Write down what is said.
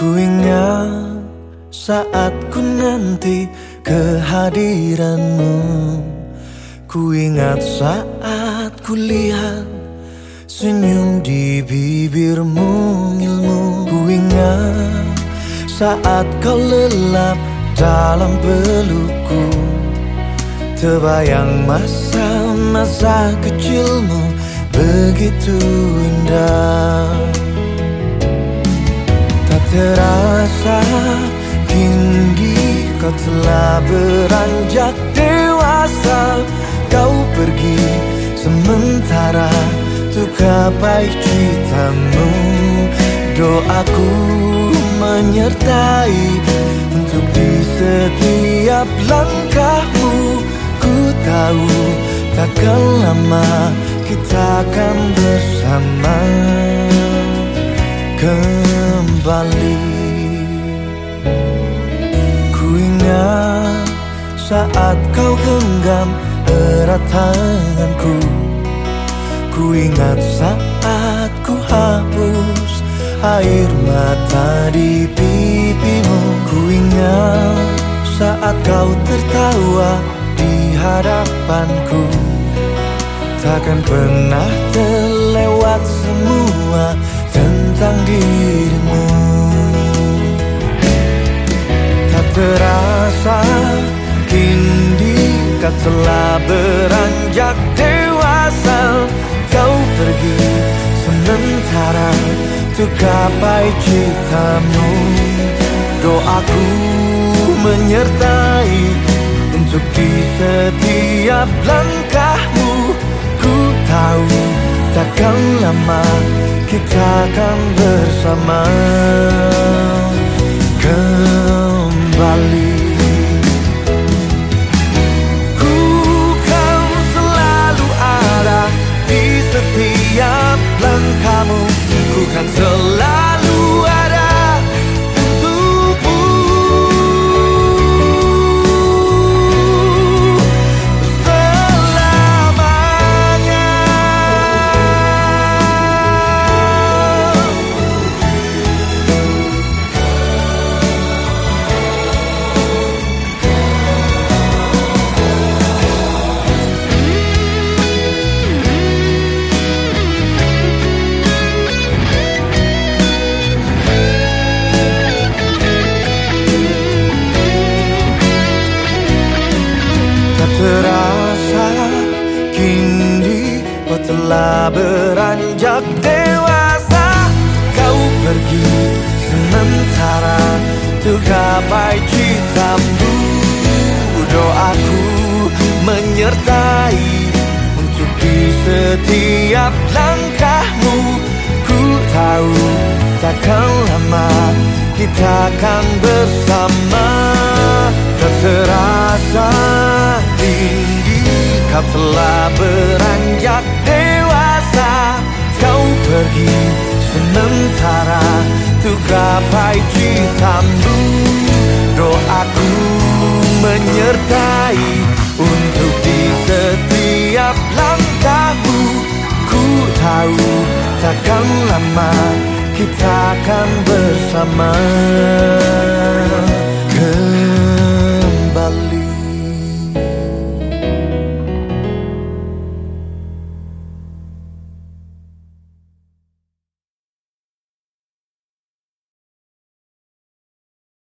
Ku ingat saat ku nanti kehadiranmu. Ku ingat saat ku lihat senyum di bibirmu ilmu Ku ingat saat kau lelap dalam pelukku. Terbayang masa-masa kecilmu begitu indah terasa kini kau telah beranjak dewasa. Kau pergi sementara untuk gapai citamu. Doaku menyertai untuk di setiap langkahmu. Ku tahu takkan lama kita akan bersama kembali Ku ingat saat kau genggam erat tanganku. Ku ingat saat ku hapus air mata di pipimu. Ku ingat saat kau tertawa di hadapanku. Takkan pernah terlewat semua tentang dirimu kini kau telah beranjak dewasa. Kau pergi sementara untuk gapai citamu. Doaku menyertai untuk di setiap langkahmu. Ku tahu takkan lama kita akan bersama Ku telah beranjak dewasa. Kau pergi sementara untuk gapai citamu. Doaku menyertai untuk di setiap langkahmu. Ku tahu takkan lama kita akan bersama. Tak terasa tinggi kau telah beranjak citamu Doaku menyertai untuk di setiap langkahmu. Ku tahu takkan lama kita akan bersama